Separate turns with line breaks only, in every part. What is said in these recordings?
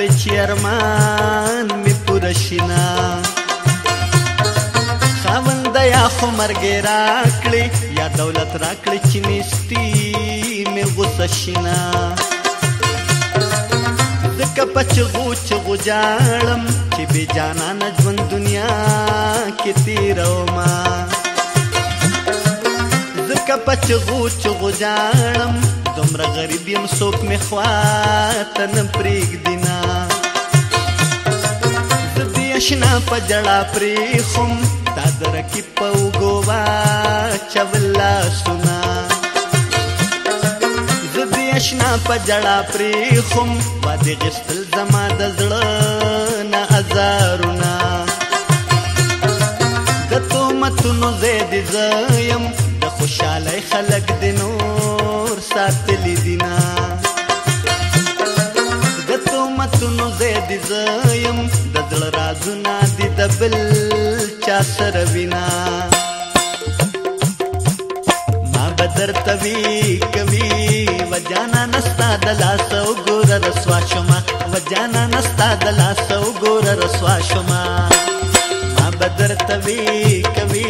غواړي چې ارمان می پوره شینا خاوند یا خو مرګ راکړي یا دولت راکړي چې نشتی می غوسه شینا ځکه په چغو چغو جاړم چې بې جانانه ژوند دنیا کې تیرومه ځکه په چغو چغو جاړم دومره غریب یم څوک مې خوا ته نه پرېږدي نه تشنا پجړا پری خوم تا درکی په ګوا چولا سنا زدي اشنا پجړا پری خوم باندې غسل زما د زړه نه ازارونه د تو متونو زید زیم د خوشاله خلق دینور ساتلی دینه دی زیم د زړه رازونه دی د بل چا سره وینا ما بدر توی کوي و جانا نستا د لاس او ګور رسوا شما و جانا نستا د لاس او ګور رسوا شما ما بدر توی کوي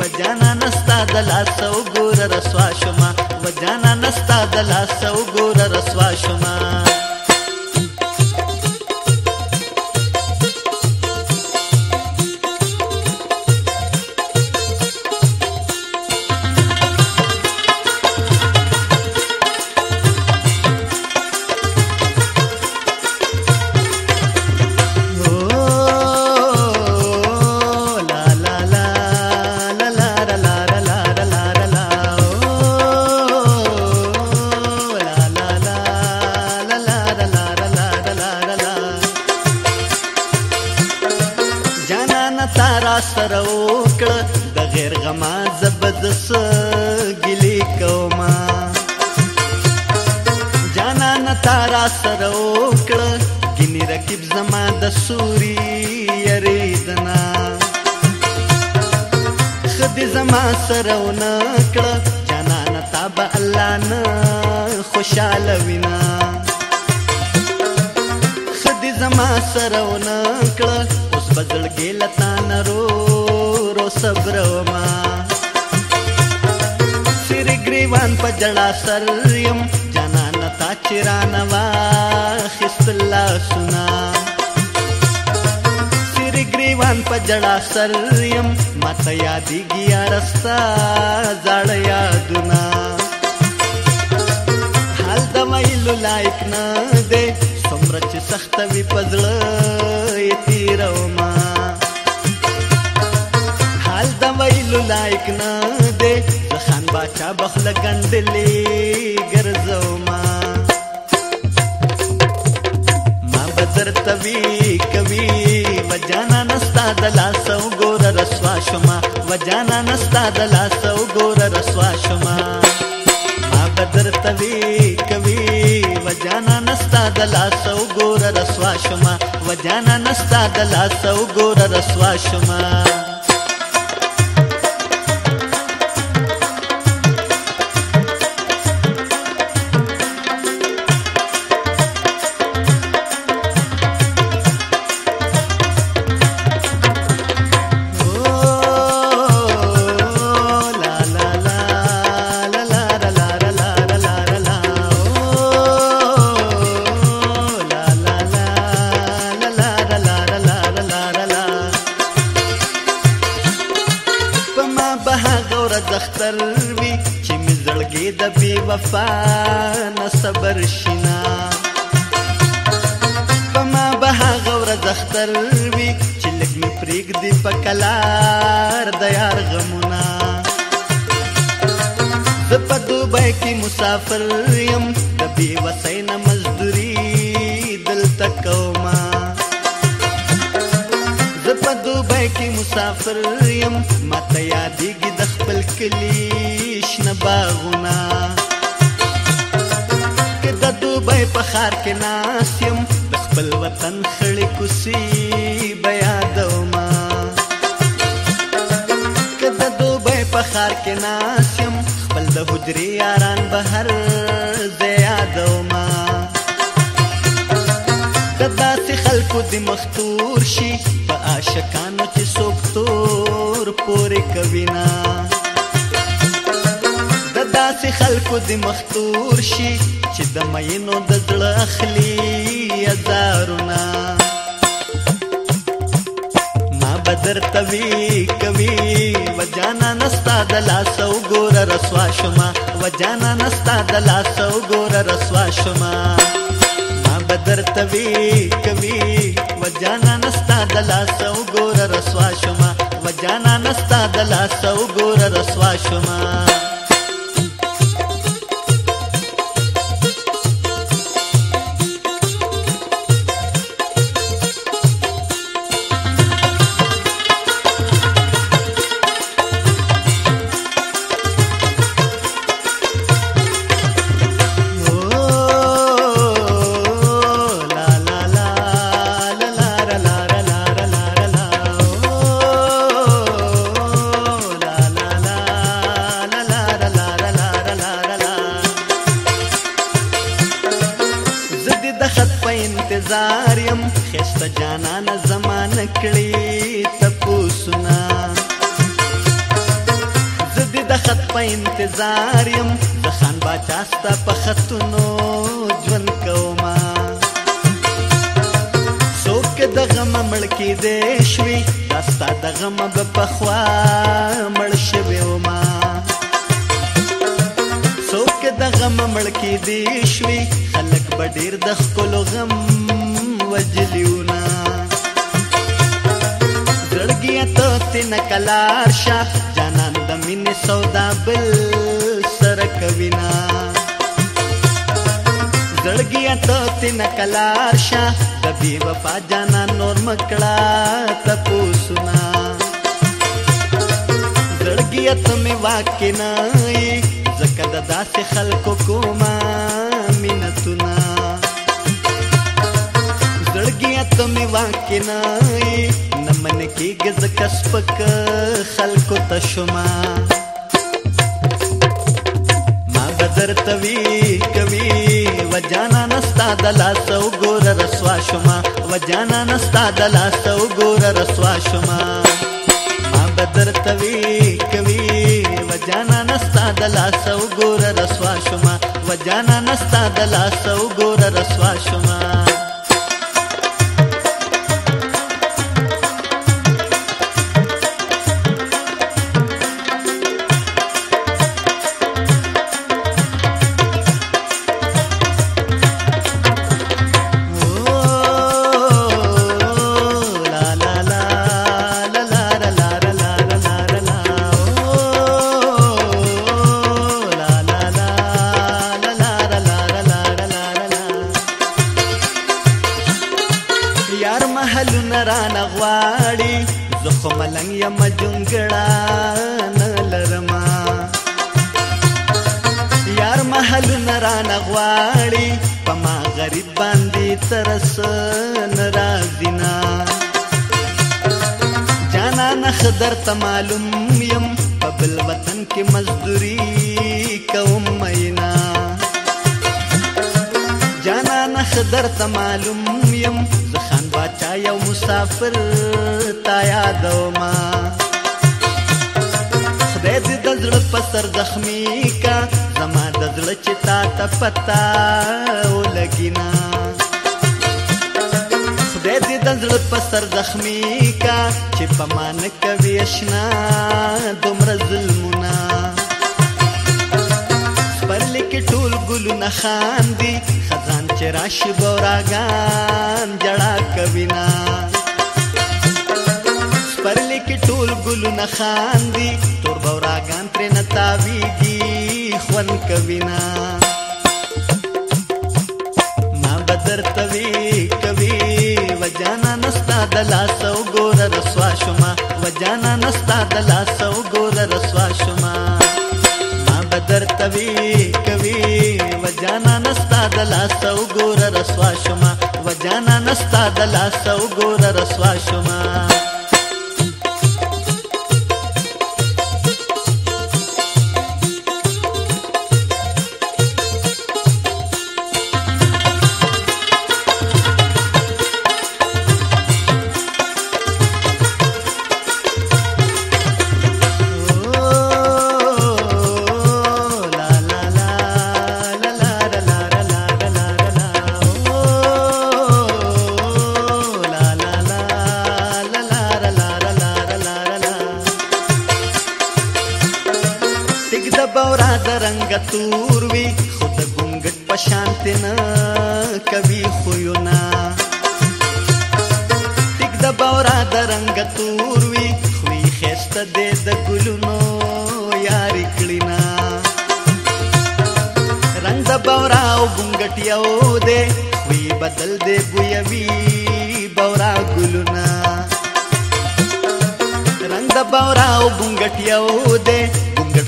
و جانا نستا د لاس او ګور رسوا شما و جانا نستا د لاس او ګور رسوا شما سوري یریدنا خدي زما سره ونه کړه جانان تاب الله نه خوشاله وینا خدي زما سره ونه کړه اوس بدلګې لتا نه رو رو صبر ما سر گریوان په جړا سر يم جانان تا چرانه وا خست الله سنا لیوان په جړا سر يم ماته یادېږي یارستا زړه یادونه حال د مېلو لایق نه دی څومره چې سخته وي په زړه یې تېرومه حال د مېلو لایق نه دی زه خان باچا بخله ګنډلې ګرځومه ما به درته وي کوي نستا د لاس او ګور رسوا شوما و جانا نستا د لاس او ګور رسوا شوما ما بدر توی کوي و جانا نستا د لاس او ګور رسوا شوما و جانا نستا د لاس او ګور رسوا شوما اختر وي چې لږ مې پرېږدي په کلار د یار غمونه زه په دوبۍ کې مسافر یم د بې وسۍ نه مزدوري دلته کومه زه په دوبۍ کې مسافر یم ماته یادېږي د خپل کلي شنه باغونه که د دوبۍ په ښار کې ناست یم خپل وطن خړې کوسي بیا دوما کده دوبه په خار کې ناسم خپل د حجرې یاران بهر زیادوما کدا چې خلکو د مختور شي په عاشقانو کې څوک تور پورې کوي نه داسې خلکو د مختور شي چې د مینو د زړه اخلي هزارونه ما بدر توی کوي وجانا نستا د لاس او ګور رسوا شما وجانا نستا د لاس او ګور رسوا شما ما بدر توی کوي وجانا نستا د لاس او ګور رسوا شما وجانا نستا د لاس او ګور رسوا شما زار يم د خان باچا ستا په خطونو ژوند کوما څوک د غم مړ کې دې شوي دا ستا د غم په خوا مړ شوي وما څوک د غم مړ کې دې شوي خلک به ډېر د خپل غم وجلیونه زړګیا ته تن کلار شاه مینې سودا بل سره کوینا زړګیا ته تن کلار شه د بی وفا جانا نور مکړه تپو سنا زړګیا ته می واکه نه زکه د داسې خلکو کومه مینتونه زړګیا ته می واکه نه کېږه ځکه سپکه خلکو ته شما ما به درته وي کوي وجانانه ستا د لاسه وګوره رسوا شما وجانانه ستا د لاسه وګوره رسوا شما ما به درته وي کوي وجانانه ستا د لاسه وګوره رسوا شما وجانانه ستا د لاسه وګوره رسوا شما غواړي په ما غریب باندې ترس ناراضینا جانا نخ درته معلوم يم په بل وطن کې مزدوري کوم مینا جانا نخ درته معلوم يم زخان باچا یو مسافر تا یادوما خدای دې د زړه په سر زخمي کا زمان زړه چې تا ته پتا ولګینا خدای دې د زړه په سر زخمی کا چې په مان کوي آشنا دومره ظلمونه پرلې کې ټول ګلونه خاندي خزان چې راشي بوراګان جړا کوي نا پرلې کې ټول ګلونه خاندي تور بوراګان تر نتاويږي خوند کوینا ما بدر توی کوي وجانا نستا دلا سو ګور رسوا شوما وجانا نستا دلا سو ګور رسوا شوما ما بدر توی کوي وجانا نستا دلا سو ګور رسوا شوما وجانا نستا دلا سو ګور رسوا شوما تورا درنګ تور وی خود ګنګټ پشانت نه کوي خو یو نا ټیک د باورا درنګ تور وی خو یې خسته دې د ګلونو یار کلینا رنگ د باورا او ګنګټ یو دې وی بدل دې ګویوي باورا ګلونا رنگ د باورا او ګنګټ یو دې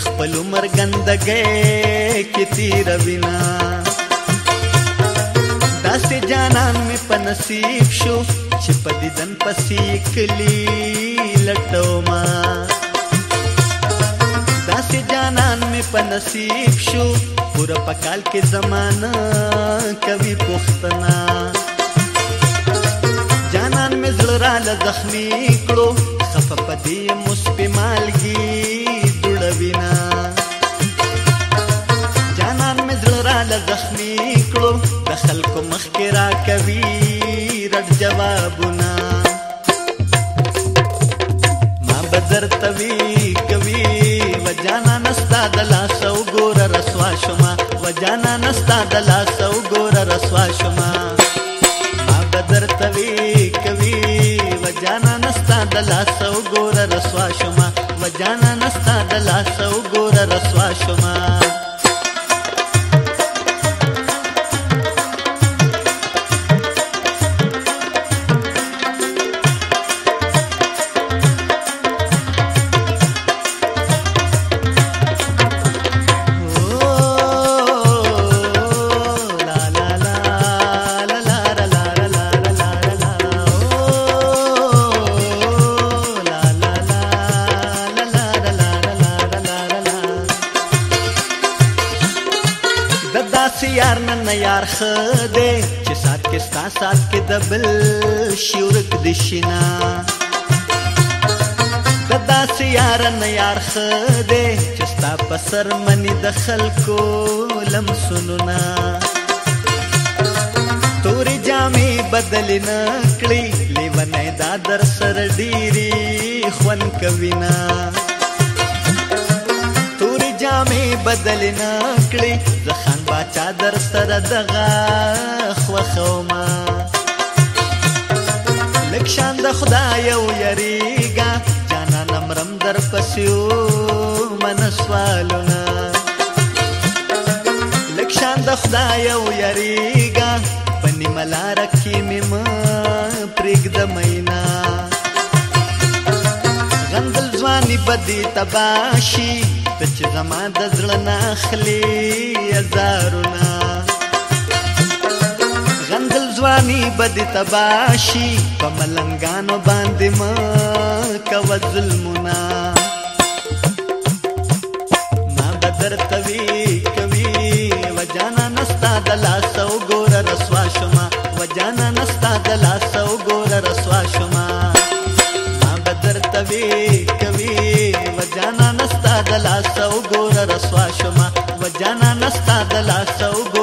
خپل عمر ګندګې کې تیر وینا داسې جانان می په نصیب شو چې په دیدن پسې کلی لټو ما داسې جانان می په نصیب شو پورا پکال کې زمانہ کوي پښتنا جانان می زړه را زخمی کړو خفه پدې مصبي مالګي وینا جانان مې زړه را زخمی کړو د خلکو مخ کې را کوي رد جوابونه ما بدر توی کوي و جانا نستا د لاس او ګور رسوا شوما و جانا نستا د لاس او ګور رسوا شوما ما بدر توی کوي و جانا نستا د لاس او ګور رسوا شوما جانا نستا د لاس وګوره رسوا شوما خده چې سات کې ستا سات کې د بل شورک د شینا کدا سي یار نه یار خده چې ستا په سر منی د خلکو لم سنونا تورې جامې بدل نه کړې لیونه دا در سر ډيري خون کوینا جامې بدل نه کړې زه خان باچا در سره دغه خوښوما لږ شان د خدای او یریګا جانانه مرم در پسیو من سوالونه لږ شان د خدای او یریګا په نیمه لاره کې مې مه پرېږده مینا غندل ځواني بدې تباشي ته چې زما د زړه ناخلي هزارونه غندل ځواني بد تباشي په ملنګانو باندې ما کو ظلمونه ستا د لاس او